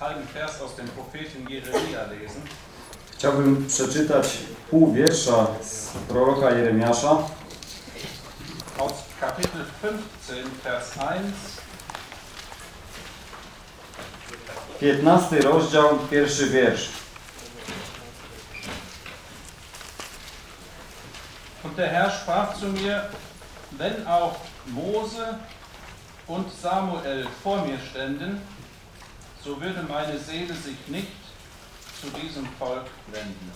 halben Vers aus dem Propheten Jeremia lesen. Chciałbym przeczytać pół wiersza z proroka Jeremiasza, Aus Kapitel 15, Vers 1 15 rozdział, pierwszy wiersz. Und der Herr sprach zu mir, wenn auch Mose und Samuel vor mir ständen, so würde meine Seele sich nicht zu diesem Volk wenden.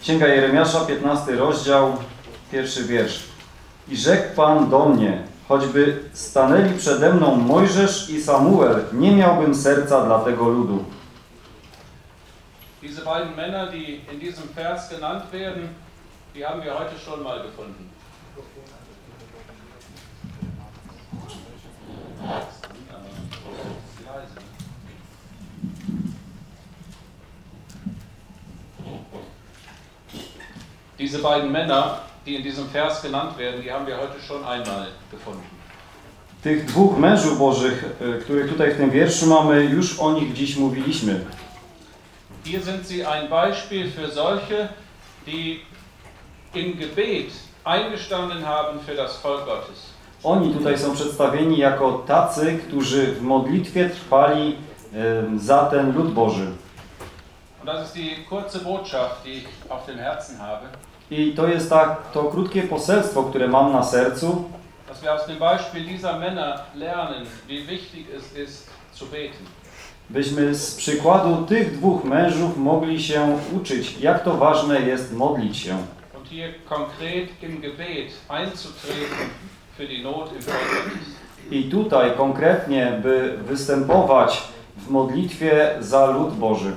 Księga Jeremiasza, 15 rozdział, pierwszy wiersz. I rzekł Pan do mnie, choćby stanęli przede mną Mojżesz i Samuel, nie miałbym serca dla tego ludu. Diese beiden Männer, die in diesem Vers genannt werden, die haben wir heute schon mal gefunden. Diese beiden Männer, die in diesem Vers genannt werden, die haben wir heute schon einmal gefunden. Tych dwóch mężów bożych, y, których tutaj w tym wierszu mamy, już o nich dziś mówiliśmy. Hier sind sie ein Beispiel für solche, die im Gebet eingestanden haben für das Volk Gottes. Oni tutaj są przedstawieni jako tacy, którzy w modlitwie trwali za ten lud Boży. I to jest tak, to krótkie poselstwo, które mam na sercu, dass wir aus dem Beispiel dieser Männer lernen, wie wichtig es ist zu beten. byśmy z przykładu tych dwóch mężów mogli się uczyć, jak to ważne jest modlić się. Und hier konkret im Gebet einzutreten I tutaj konkretnie, by występować w modlitwie za lud Boży.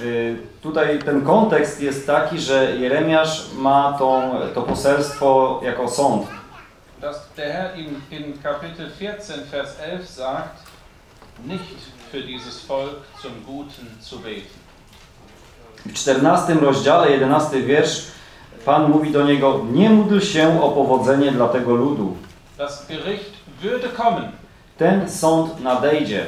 Y, Tutaj ten kontekst jest taki, że Jeremiasz ma tą, to poselstwo jako sąd. dass der Herr ihm in Kapitel 14, Vers 11 sagt, nicht für dieses Volk zum Guten zu beten. W 14 rozdziale, 11 wiersz, Pan mówi do niego, nie módl się o powodzenie dla tego ludu. Das Gericht würde kommen Ten sąd nadejdzie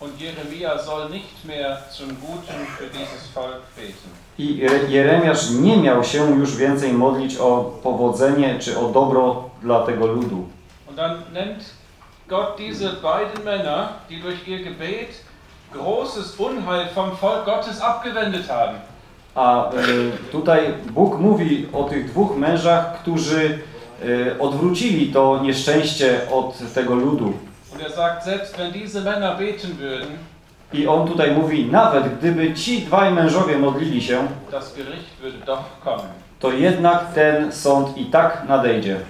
und Jeremia soll nicht mehr zum Guten für dieses Volk beten. i Re- Jeremiasz nie miał się już więcej modlić o powodzenie czy o dobro dla tego ludu. Und dann nennt Gott diese beiden Männer, die durch ihr Gebet großes Unheil vom Volk Gottes abgewendet haben. A y, tutaj Bóg mówi o tych dwóch mężach, którzy y, odwrócili to nieszczęście od tego ludu. Und er sagt, selbst wenn diese Männer beten würden, I on tutaj mówi, nawet gdyby ci dwaj mężowie modlili się, to jednak ten sąd i tak nadejdzie.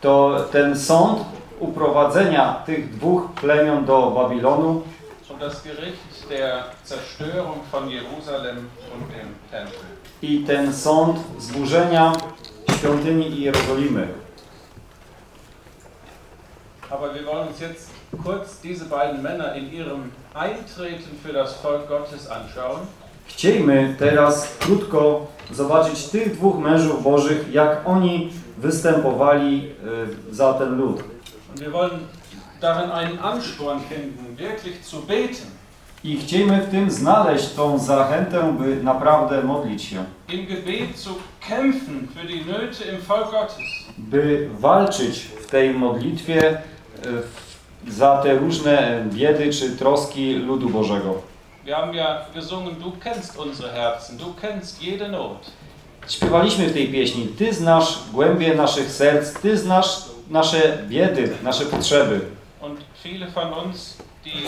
To ten sąd uprowadzenia tych dwóch plemion do Babilonu i ten sąd zburzenia świątyni i Jerozolimy. Aber wir wollen uns jetzt kurz diese beiden Männer in ihrem Eintreten für das Volk Gottes anschauen. Chciejmy teraz krótko zobaczyć tych dwóch mężów bożych, jak oni występowali y, za ten lud. Und wir wollen darin einen Ansporn finden, wirklich zu beten, I chciejmy w tym znaleźć tą zachętę, by naprawdę modlić się, im Gebet zu kämpfen für die Nöte im Volk Gottes. by walczyć w tej modlitwie w- za te różne biedy czy troski ludu Bożego. Wir haben ja gesungen, du kennst unsere Herzen, du kennst jede Not. Śpiewaliśmy w tej pieśni, Ty znasz głębie naszych serc, Ty znasz nasze biedy, nasze potrzeby. Und viele von uns, die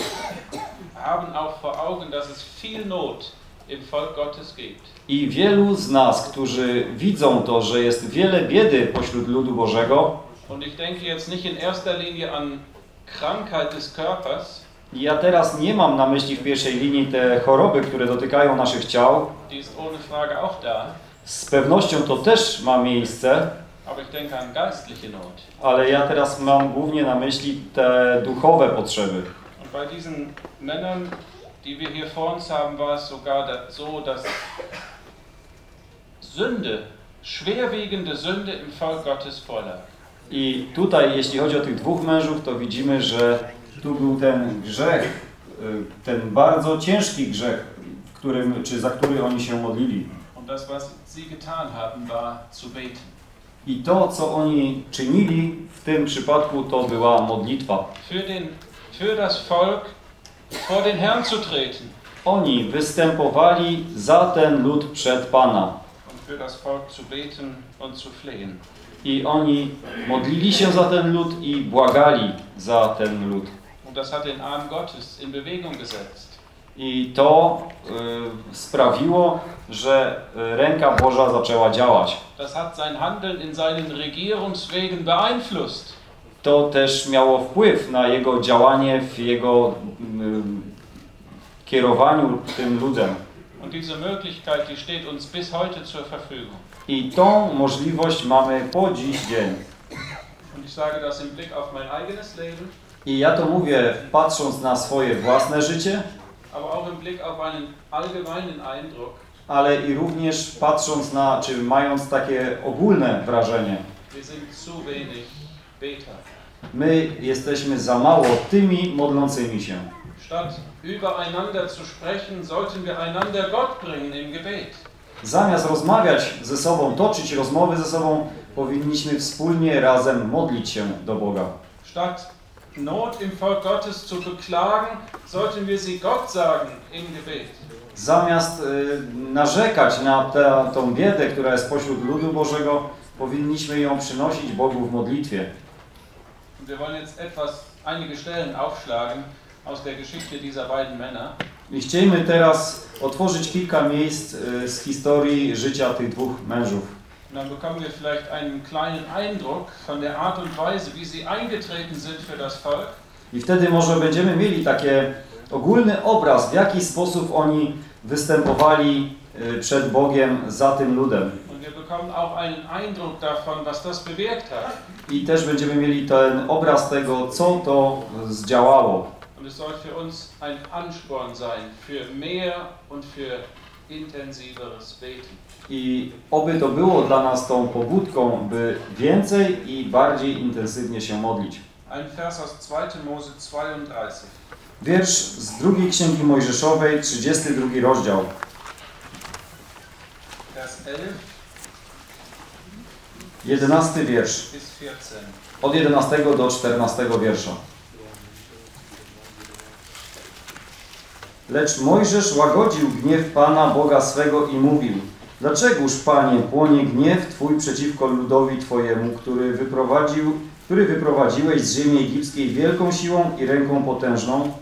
haben auch vor Augen, dass es viel Not im Volk Gottes gibt. I wielu z nas, którzy widzą to, że jest wiele biedy pośród ludu Bożego, Und ich denke jetzt nicht in erster Linie an Krankheit des Körpers, ja teraz nie mam na myśli w pierwszej linii te choroby, które dotykają naszych ciał, die ist ohne Frage auch da, z pewnością to też ma miejsce, ale ja teraz mam głównie na myśli te duchowe potrzeby. Und bei diesen Männern, die wir hier vor uns haben, war es sogar da- so, dass Sünde schwerwiegende Sünde im Volk Gottes vorlag. I tutaj, jeśli chodzi o tych dwóch mężów, to widzimy, że tu był ten grzech, y, ten bardzo ciężki grzech, którym, czy za który oni się modlili. Und das, was sie getan haben, war zu beten. I to, co oni czynili w tym przypadku, to była modlitwa. Für, den, für das Volk vor den Herrn zu treten Oni występowali za ten lud przed Pana. und für das Volk zu beten und zu flehen. I oni modlili się za ten lud i błagali za ten lud. Und das hat den Arm Gottes in Bewegung gesetzt. I to y, sprawiło, że ręka Boża zaczęła działać. Das hat sein Handeln in seinen Regierungswegen beeinflusst. To też miało wpływ na jego działanie w jego y, kierowaniu tym ludem. Und diese Möglichkeit, die steht uns bis heute zur Verfügung. I tą możliwość mamy po dziś dzień. Und ich sage das im Blick auf mein eigenes Leben, I ja to mówię patrząc na swoje własne życie, ale i również patrząc na, czy mając takie ogólne wrażenie. My jesteśmy za mało tymi modlącymi się. Zamiast rozmawiać ze sobą, toczyć rozmowy ze sobą, powinniśmy wspólnie razem modlić się do Boga. Statt Not im Volk Gottes zu beklagen, sollten wir sie Gott sagen im Gebet. Zamiast y, narzekać na tę, tą biedę, która jest pośród ludu Bożego, powinniśmy ją przynosić Bogu w modlitwie. Wir wollen jetzt etwas, einige Stellen aufschlagen aus der Geschichte dieser beiden Männer. I chcielibyśmy teraz otworzyć kilka miejsc y, z historii życia tych dwóch mężów. Und dann bekommen wir vielleicht einen kleinen Eindruck von der Art und Weise, wie sie eingetreten sind für das Volk. I wtedy może będziemy mieli takie ogólny obraz, w jaki sposób oni występowali y, przed Bogiem za tym ludem. I też będziemy mieli ten obraz tego, co to zdziałało. Und I oby to było dla nas tą pobudką, by więcej i bardziej intensywnie się modlić. Ein Vers aus 2. Mose 32. Wiersz z drugiej Księgi Mojżeszowej, 32 rozdział. Vers 11 11 wiersz. bis 14. Od 11 do 14 wiersza. Lecz Mojżesz łagodził gniew Pana Boga swego i mówił Dlaczegoż, Panie, płonie gniew Twój przeciwko ludowi Twojemu, który, wyprowadził, który wyprowadziłeś z ziemi egipskiej wielką siłą i ręką potężną?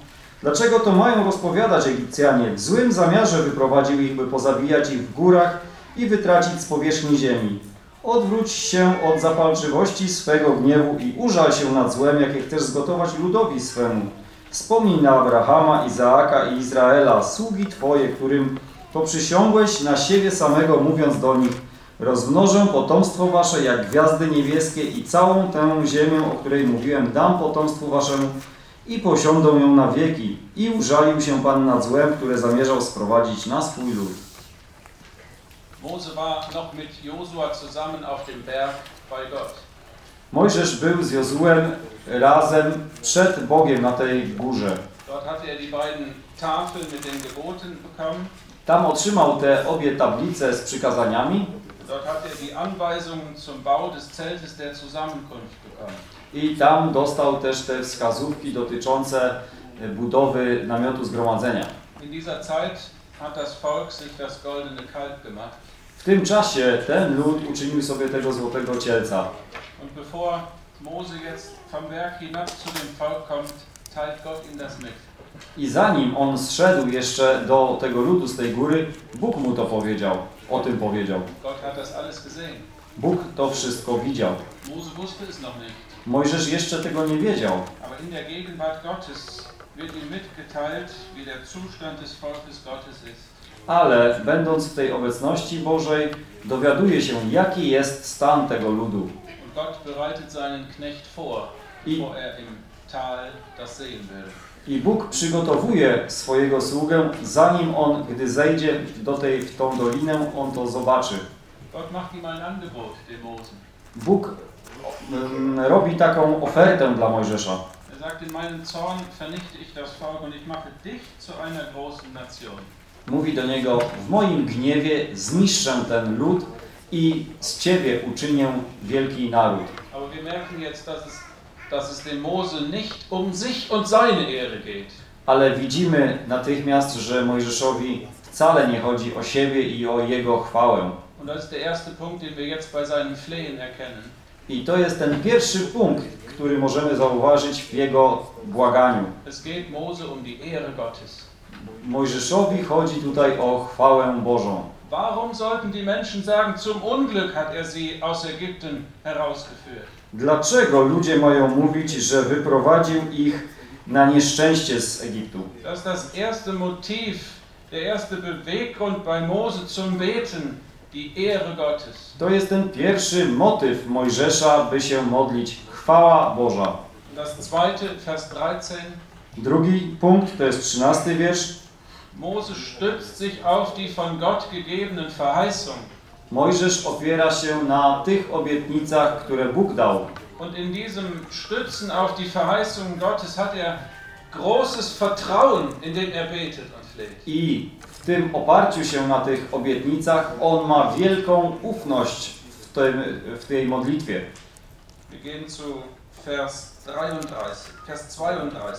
Dlaczego to mają rozpowiadać Egipcjanie? W złym zamiarze wyprowadził ich, by pozabijać ich w górach i wytracić z powierzchni ziemi. Odwróć się od zapalczywości swego gniewu i użal się nad złem, jakie chcesz zgotować ludowi swemu. Wspomnij na Abrahama, Izaaka i Izraela, sługi Twoje, którym poprzysiągłeś na siebie samego, mówiąc do nich Rozmnożę potomstwo Wasze jak gwiazdy niebieskie i całą tę ziemię, o której mówiłem, dam potomstwu Waszemu i posiądą ją na wieki. I użalił się Pan nad złem, które zamierzał sprowadzić na swój lud. Mose war noch mit Josua zusammen auf dem Berg bei Gott. Mojżesz był z Jozułem razem przed Bogiem na tej górze. Dort hatte er die beiden Tafeln mit den Geboten bekommen. Tam otrzymał te obie tablice z przykazaniami Dort hat er die Anweisungen zum Bau des Zeltes der Zusammenkunft bekommen. i tam dostał też te wskazówki dotyczące budowy namiotu zgromadzenia. In dieser Zeit hat das Volk sich das goldene Kalb gemacht. W tym czasie ten lud uczynił sobie tego złotego cielca. Und bevor Mose jetzt vom Berg hinab zu dem Volk kommt, teilt Gott ihm das mit. I zanim on zszedł jeszcze do tego ludu z tej góry, Bóg mu to powiedział, o tym powiedział. Bóg to wszystko widział. Mojżesz jeszcze tego nie wiedział, ale będąc w tej obecności Bożej, dowiaduje się, jaki jest stan tego ludu. Und Gott bereitet seinen Knecht vor, I, bevor er im Tal das sehen will. I Bóg przygotowuje swojego sługę, zanim on, gdy zejdzie do tej, w tą dolinę, on to zobaczy. Bóg mm, robi taką ofertę dla Mojżesza. Er. Mówi do niego, w moim gniewie zniszczę ten lud i z ciebie uczynię wielki naród. Aber wir merken jetzt, dass es, dass es dem Mose nicht um sich und seine Ehre geht. Ale widzimy natychmiast, że Mojżeszowi wcale nie chodzi o siebie i o jego chwałę. Und das ist der erste Punkt, den wir jetzt bei seinem Flehen erkennen. I to jest ten pierwszy punkt, który możemy zauważyć w jego błaganiu. Es geht Mose um die Ehre Gottes. Mojżeszowi chodzi tutaj o chwałę Bożą. Warum sollten die Menschen sagen, zum Unglück hat er sie aus Ägypten herausgeführt? Dlaczego ludzie mają mówić, że wyprowadził ich na nieszczęście z Egiptu? Das ist das erste Motiv, der erste Beweggrund bei Mose zum Beten, die Ehre Gottes. To jest ten pierwszy motyw Mojżesza, by się modlić. Chwała Boża. Das zweite, Vers 13, Drugi punkt, to jest trzynasty wiersz. Mose stützt sich auf die von Gott gegebenen Verheißungen. Mojżesz opiera się na tych obietnicach, które Bóg dał. Und in diesem Stützen auf die Verheißungen Gottes hat er großes Vertrauen, indem er betet und fleht. I w tym oparciu się na tych obietnicach on ma wielką ufność w, tym, w tej modlitwie. Wir gehen zu Vers 33, Vers 32.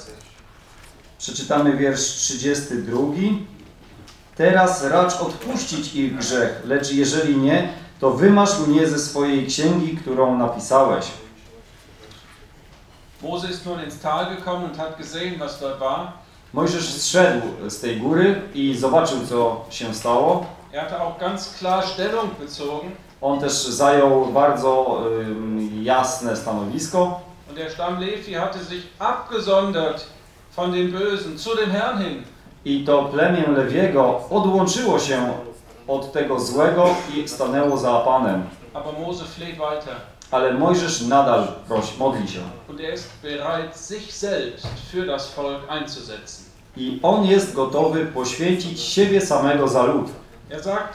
Przeczytamy wiersz 32. Teraz racz odpuścić ich grzech, lecz jeżeli nie, to wymasz mnie ze swojej księgi, którą napisałeś. Mose ist nun ins Tal gekommen und hat gesehen, was dort war. Mojżesz zszedł z tej góry i zobaczył, co się stało. Er hatte auch ganz klar Stellung bezogen On też zajął bardzo ym, jasne stanowisko und der Stamm Levi hatte sich abgesondert von den Bösen zu dem Herrn hin. I to plemię Lewiego odłączyło się od tego złego i stanęło za Panem. Ale Mojżesz nadal prosi, modli się. er. I on jest gotowy poświęcić siebie samego za lud. Er sagt,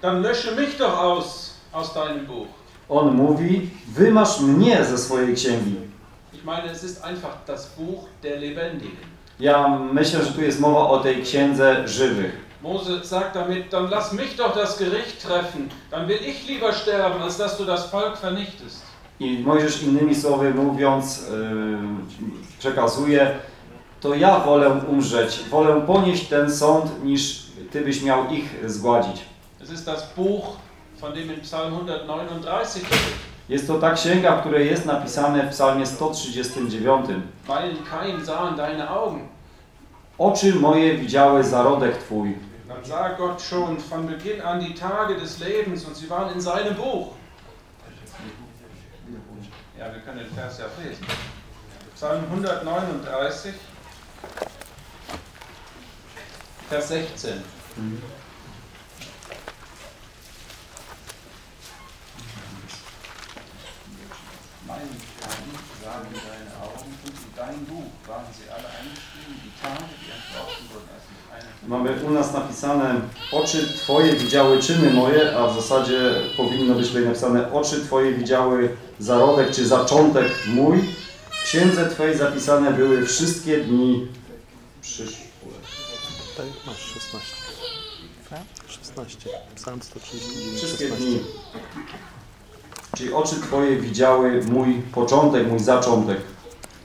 dann lösche mich doch aus aus deinem Buch. On mówi, wymasz mnie ze swojej księgi. Ich meine, es ist einfach das Buch der Lebendigen. Ja myślę, że tu jest mowa o tej księdze żywych. Mose sagt damit, dann lass mich doch das Gericht treffen, dann will ich lieber sterben, als dass du das Volk vernichtest. I Mojżesz innymi słowy mówiąc, yy, przekazuje, to ja wolę umrzeć, wolę ponieść ten sąd, niż ty byś miał ich zgładzić. Es ist das Buch, von dem in Psalm 139 steht. Jest to ta księga, w której jest napisane w psalmie 139. Weil kein sahen deine Augen. Oczy moje widziały zarodek Twój. Dann sah Gott schon von Beginn an die Tage des Lebens und sie waren in seinem Buch. Ja, wir können den Vers ja lesen. Psalm 139, Vers 16. Meinen Tagen sahen deine Augen und in dein Buch waren sie alle eingeschrieben, die Tage, die entworfen wurden, als nicht einer von Mamy u nas napisane oczy Twoje widziały czyny moje, a w zasadzie powinno być tutaj napisane oczy Twoje widziały zarodek czy zaczątek mój. W księdze Twojej zapisane były wszystkie dni przyszłe. Tak, masz 16. 16. Psalm 139. Wszystkie 16. dni. Czyli oczy Twoje widziały mój początek, mój zaczątek.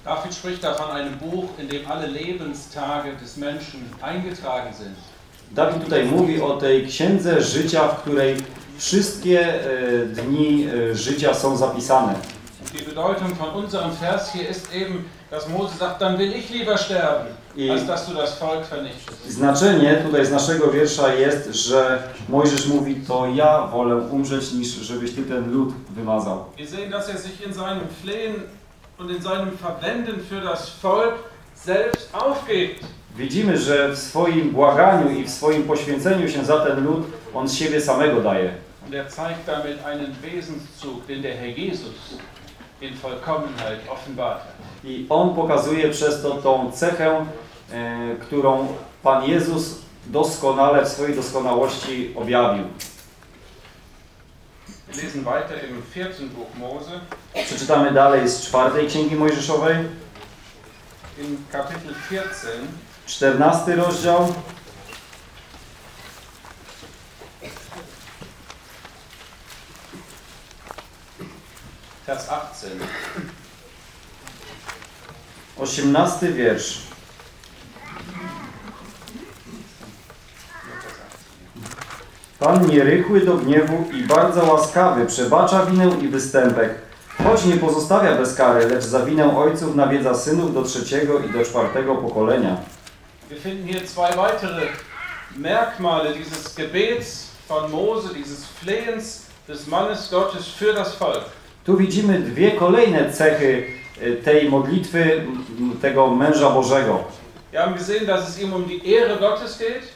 David spricht da von einem Buch, in dem alle Lebenstage des Menschen eingetragen sind. Dawid tutaj mówi o tej księdze życia, w której wszystkie e, dni e, życia są zapisane. Die Bedeutung von unserem Vers hier ist eben, dass Mose sagt, dann will ich lieber sterben, I- als dass du das Volk vernichtest. Znaczenie tutaj z naszego wiersza jest, że Mojżesz mówi, to ja wolę umrzeć, niż żebyś ty ten lud wymazał. Wir sehen, dass er sich in seinem Flehen und in seinem Verwenden für das Volk selbst aufgibt. Widzimy, że w swoim błaganiu i w swoim poświęceniu się za ten lud, on z siebie samego daje. Und er zeigt damit einen Wesenszug, den der Herr Jesus in Vollkommenheit offenbart. I on pokazuje przez to tą cechę, e, którą Pan Jezus doskonale w swojej doskonałości objawił. Wir lesen weiter im vierten Buch Mose, Przeczytamy dalej z czwartej Księgi Mojżeszowej, in Kapitel 14, czternasty rozdział, Vers 18. osiemnasty wiersz. Nur Vers 18. Pan nierychły do gniewu i bardzo łaskawy, przebacza winę i występek, choć nie pozostawia bez kary, lecz za winę ojców nawiedza synów do trzeciego i do czwartego pokolenia. Wir finden hier zwei weitere Merkmale dieses Gebets von Mose, dieses Flehens des Mannes Gottes für das Volk. Tu widzimy dwie kolejne cechy y, tej modlitwy tego męża Bożego.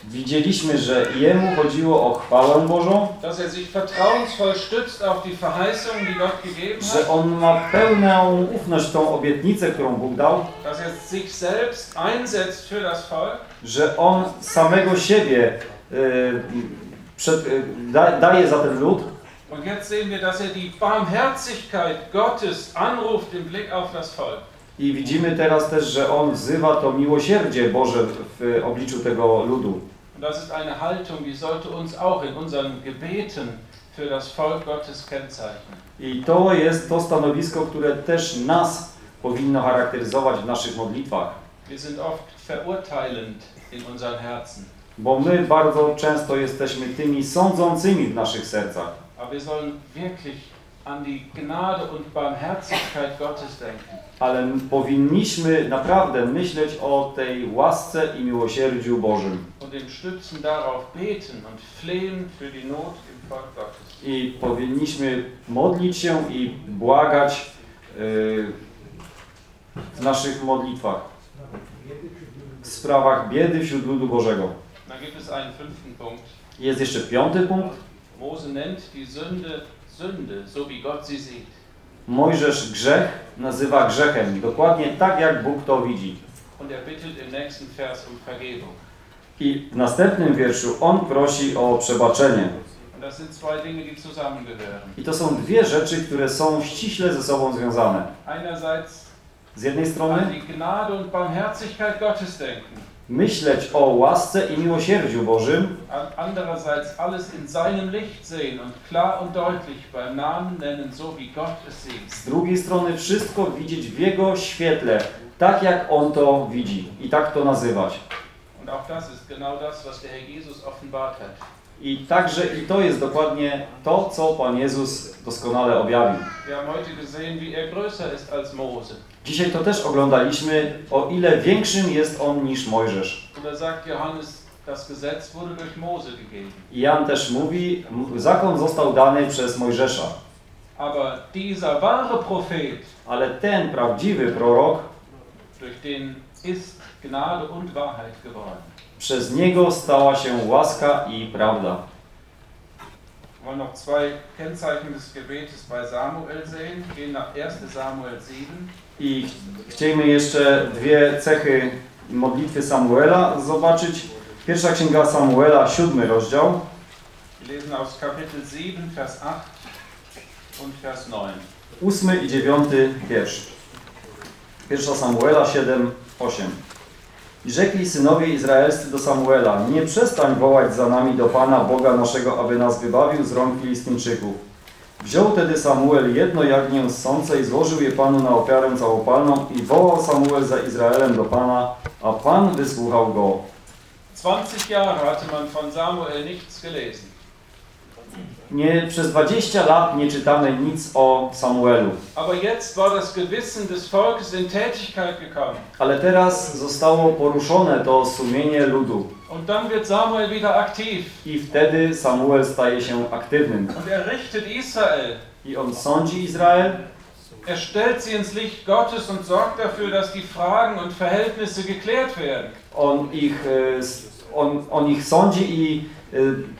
Widzieliśmy, że jemu chodziło o chwałę Bożą, dass er sich vertrauensvoll stützt auf die Verheißungen, die Gott gegeben że on ma pełną ufność tą obietnicę, którą Bóg dał, dass er sich selbst einsetzt für das Volk że on samego siebie y, przed, y, da, daje za ten lud. Und jetzt sehen wir, dass er die Barmherzigkeit Gottes anruft im Blick auf das Volk. I widzimy teraz też, że on wzywa to miłosierdzie Boże w obliczu tego ludu. Das ist eine Haltung, die sollte uns auch in unseren Gebeten für das Volk Gottes kennzeichnen. I to jest to stanowisko, które też nas powinno charakteryzować w naszych modlitwach. Wir sind oft verurteilend in unseren Herzen, Bo my bardzo często jesteśmy tymi sądzącymi w naszych sercach. aber wir sollen wirklich an die Gnade und Barmherzigkeit Gottes denken. Ale powinniśmy naprawdę myśleć o tej łasce i miłosierdziu Bożym. und im Stützen darauf beten und flehen für die Not im Volk Gottes. I powinniśmy modlić się i błagać yy, w naszych modlitwach w sprawach biedy wśród ludu Bożego. Jest jeszcze piąty punkt. Mose nennt die Sünde Sünde, so wie Gott sie sieht. Mojżesz grzech nazywa grzechem, dokładnie tak jak Bóg to widzi. Und er bittet im nächsten Vers um Vergebung. I w następnym wierszu on prosi o przebaczenie. I to są dwie rzeczy, które są ściśle ze sobą związane. Z jednej an strony die Gnade und Barmherzigkeit Gottes denken, myśleć o łasce i miłosierdziu Bożym, an- andererseits alles in seinem Licht sehen und klar und deutlich beim Namen nennen, so wie Gott es sieht. z drugiej strony wszystko widzieć w Jego świetle, tak jak On to widzi i tak to nazywać. Und auch das ist genau das, was der Herr Jesus offenbart hat. I także i to jest dokładnie to, co Pan Jezus doskonale objawił. Er. Dzisiaj to też oglądaliśmy, o ile większym jest On niż Mojżesz. I Jan też mówi, zakon został dany przez Mojżesza, ale ten prawdziwy prorok, durch den ist Gnade und Wahrheit geworden. Przez niego stała się łaska i prawda. Wollen noch zwei Kennzeichen des Gebetes bei Samuel sehen. Wir Gehen nach 1 Samuel 7. I ch- chcielibyśmy jeszcze dwie cechy modlitwy Samuela zobaczyć. Pierwsza księga Samuela, siódmy rozdział, Wir lesen aus Kapitel 7, Vers 8 und Vers 9. ósmy i dziewiąty wiersz. Pierwsza Samuela 7, 8. I rzekli synowie izraelscy do Samuela, nie przestań wołać za nami do Pana Boga naszego, aby nas wybawił z rąk Filistyńczyków. Wziął tedy Samuel jedno jagnię z sąca i złożył je Panu na ofiarę całopalną i wołał Samuel za Izraelem do Pana, a Pan wysłuchał go. 20 Jahre hatte man von Samuel nichts gelesen. Nie, przez 20 lat nie czytamy nic o Samuelu, ale teraz zostało poruszone to sumienie ludu i wtedy Samuel staje się aktywnym. Er. I on sądzi Izrael, Er stellt sie ins Licht Gottes und sorgt dafür, dass die Fragen und Verhältnisse geklärt werden. on ich, e, on, on ich sądzi i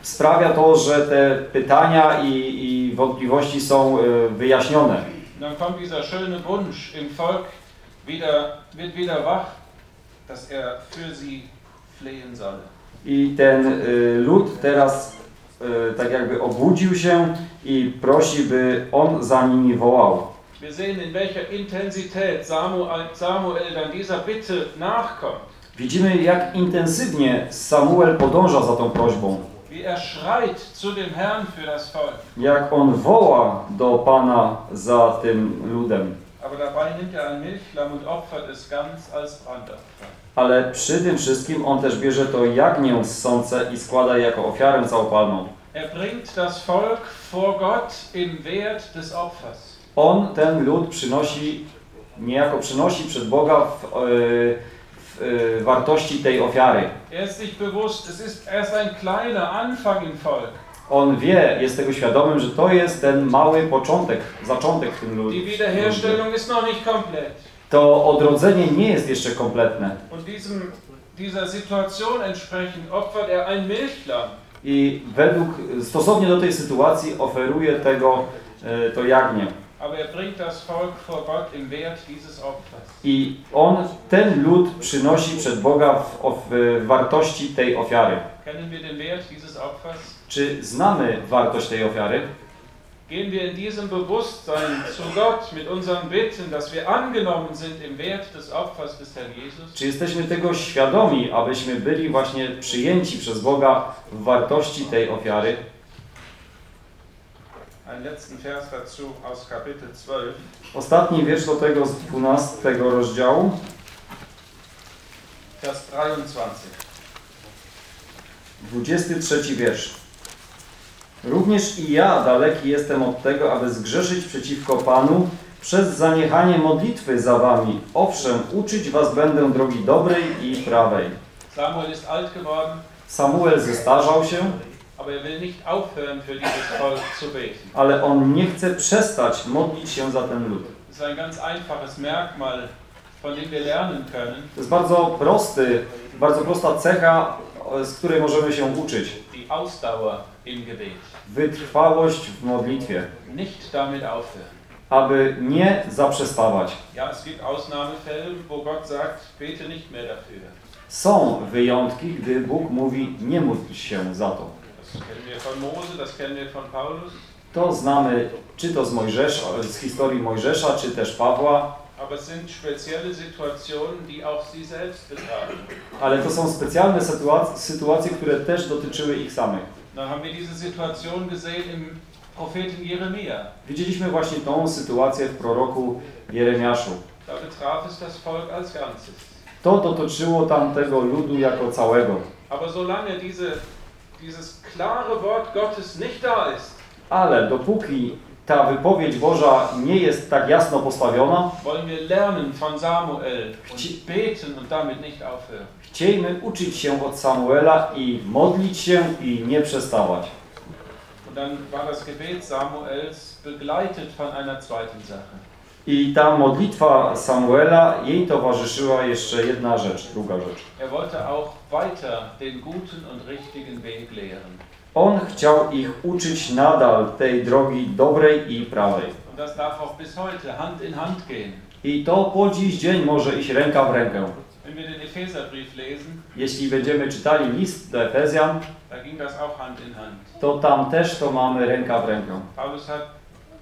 sprawia to, że te pytania i, i wątpliwości są e, wyjaśnione. Dann kommt dieser schöne Wunsch im Volk wieder, wird wieder wach, dass er für sie flehen soll. I ten e, lud teraz tak jakby obudził się i prosi, by on za nimi wołał. Wir sehen, in welcher Intensität Samuel, Samuel dann dieser Bitte nachkommt. Widzimy, jak intensywnie Samuel podąża za tą prośbą. Er. Jak on woła do Pana za tym ludem. Er. Ale przy tym wszystkim on też bierze to jagnię z sące i składa je jako ofiarę całopalną. Er. On ten lud przynosi, niejako przynosi przed Boga w, e, wartości tej ofiary. Er. On wie, jest tego świadomym, że to jest ten mały początek, zaczątek w tym lu- Die ludzie. Wiederherstellung ist noch nicht komplett. To odrodzenie nie jest jeszcze kompletne. Er. I według, stosownie do tej sytuacji oferuje tego, e, to jagnię. Er. I on, ten lud przynosi przed Boga w, w wartości tej ofiary. Czy znamy wartość tej ofiary? Gehen wir in diesem Bewusstsein zu Gott mit unseren Bitten, dass wir angenommen sind im Wert des Opfers des Herrn Jesus? Czy jesteśmy tego świadomi, abyśmy byli właśnie przyjęci przez Boga w wartości tej ofiary? Einen letzten Vers dazu aus Kapitel 12. Ostatni wiersz do tego z 12 rozdziału, Vers 23. 23 wiersz. Również i ja daleki jestem od tego, aby zgrzeszyć przeciwko Panu przez zaniechanie modlitwy za wami. Owszem, uczyć was będę drogi dobrej i prawej. Samuel ist alt geworden, Samuel zestarzał się, ale on nie chce przestać modlić się za ten lud. To jest bardzo prosty, bardzo prosta cecha, z której możemy się uczyć. Wytrwałość w modlitwie, Nicht damit aufhören. aby nie zaprzestawać. Są wyjątki, gdy Bóg mówi nie módl się za to. To znamy czy to z Mojżesza, z historii Mojżesza, czy też Pawła, ale to są specjalne sytuacje, sytuacje które też dotyczyły ich samych. Widzieliśmy właśnie tą sytuację w proroku Jeremiaszu. To dotyczyło tamtego ludu jako całego. Aber solange diese, dieses klare Wort Gottes nicht da ist, Ale dopóki ta wypowiedź Boża nie jest tak jasno postawiona, wollen wir lernen von Samuel und beten und damit nicht aufhören. chciejmy uczyć się od Samuela i modlić się i nie przestawać. Und dann war das Gebet Samuels begleitet von einer zweiten Sache. I ta modlitwa Samuela, jej towarzyszyła jeszcze jedna rzecz, druga rzecz. Er wollte auch weiter den guten und richtigen Weg lehren. On chciał ich uczyć nadal tej drogi dobrej i prawej. Und das darf auch bis heute Hand in Hand gehen. I to po dziś dzień może iść ręka w rękę. Wenn wir den Epheserbrief lesen, Jeśli będziemy czytali list do Efezjan, da ging das auch Hand in Hand. to tam też to mamy ręka w rękę. Paulus hat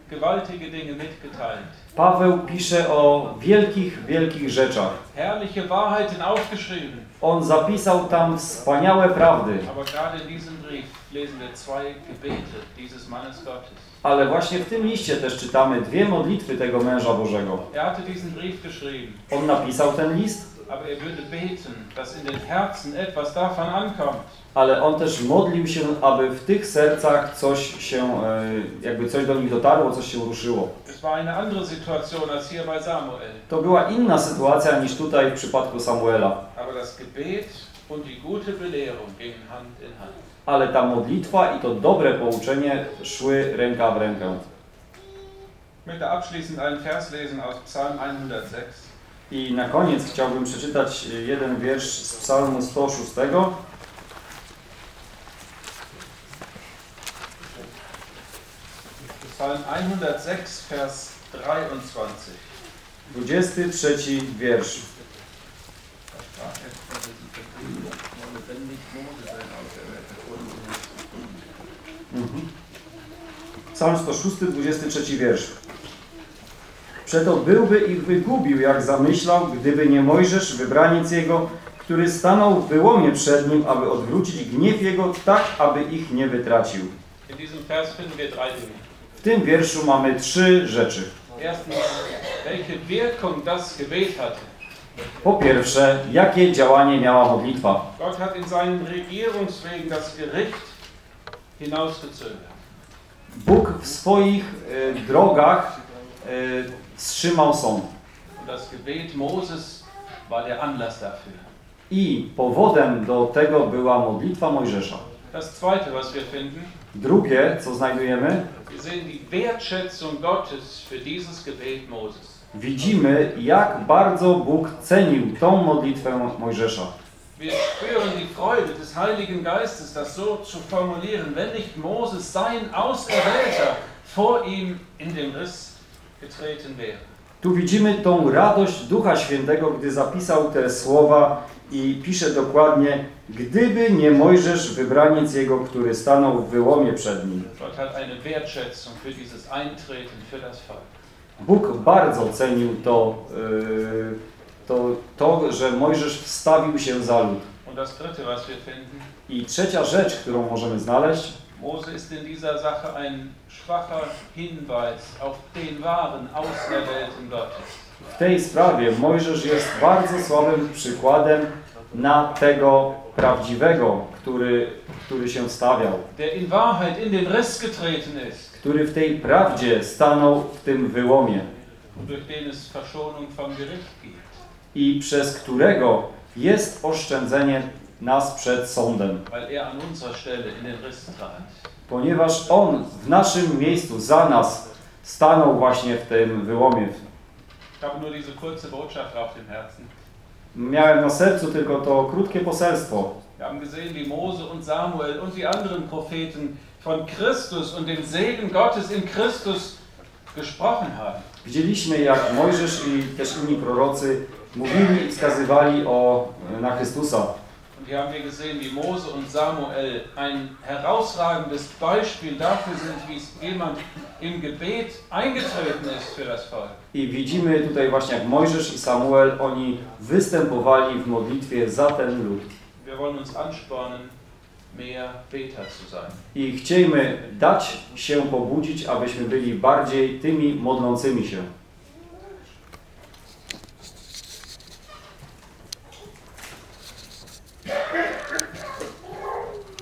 gewaltige Dinge mitgeteilt. Paweł pisze o wielkich, wielkich rzeczach. Herrliche Wahrheiten aufgeschrieben. On zapisał tam wspaniałe prawdy, Aber gerade in diesem Brief lesen wir zwei Gebete dieses Mannes Gottes. ale właśnie w tym liście też czytamy dwie modlitwy tego męża Bożego. Er hatte diesen Brief geschrieben, On napisał ten list, aber er würde beten, dass in den Herzen etwas davon ankommt. Ale on też modlił się, aby w tych sercach coś się, e, jakby coś do nich dotarło, coś się ruszyło. To była inna sytuacja niż tutaj w przypadku Samuela, ale ta modlitwa i to dobre pouczenie szły ręka w rękę. Ich möchte abschließend einen Vers lesen aus Psalm 106. I na koniec chciałbym przeczytać jeden wiersz z Psalmu 106. Psalm 106, Vers 23. 23 wiersz. Er, er. Mhm. Psalm 106, 23 wiersz. Przeto byłby ich wygubił, jak zamyślał, gdyby nie Mojżesz, wybraniec jego, który stanął w wyłomie przed nim, aby odwrócić gniew jego, tak, aby ich nie wytracił. In diesem Vers finden wir drei Dinge. W tym wierszu mamy trzy rzeczy. Po pierwsze, jakie działanie miała modlitwa? Bóg w swoich e, drogach e, wstrzymał sąd. I powodem do tego była modlitwa Mojżesza. Das zweite, was wir finden, Drugie, co znajdujemy, widzimy, jak bardzo Bóg cenił tą modlitwę Mojżesza. Wir spüren die Freude des Heiligen Geistes, das so zu formulieren, wenn nicht Moses sein Auserwählter vor ihm in den Riss getreten wäre. Tu widzimy tą radość Ducha Świętego, gdy zapisał te słowa i pisze dokładnie, gdyby nie Mojżesz, wybraniec jego, który stanął w wyłomie przed nim. Bóg bardzo cenił to, yy, to, to, że Mojżesz wstawił się za lud. I trzecia rzecz, którą możemy znaleźć, Mose ist in dieser Sache ein schwacher Hinweis auf den wahren Auserwählten Gottes. W tej sprawie Mojżesz jest bardzo słabym przykładem na tego prawdziwego, który, który się stawiał, Der in Wahrheit in den Riss getreten ist, który w tej prawdzie stanął w tym wyłomie durch den es Verschonung vom Gericht gibt. i przez którego jest oszczędzenie nas przed sądem, weil er an unserer Stelle in den Riss trat. ponieważ On w naszym miejscu za nas stanął właśnie w tym wyłomie. Miałem na sercu tylko to krótkie poselstwo. Wir haben gesehen, wie Mose und Samuel und die anderen Propheten von Christus und dem Segen Gottes in Christus gesprochen haben. Widzieliśmy, jak Mojżesz i też inni prorocy mówili i wskazywali o, na Chrystusa. Und hier haben wir gesehen, wie Mose und Samuel ein herausragendes Beispiel dafür sind, wie jemand im Gebet eingetreten ist für das Volk. I widzimy tutaj właśnie, jak Mojżesz i Samuel, oni występowali w modlitwie za ten lud. Wir wollen uns anspornen, mehr Beter zu sein. I chciejmy dać się pobudzić, abyśmy byli bardziej tymi modlącymi się.